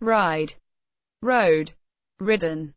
ride, rode, ridden.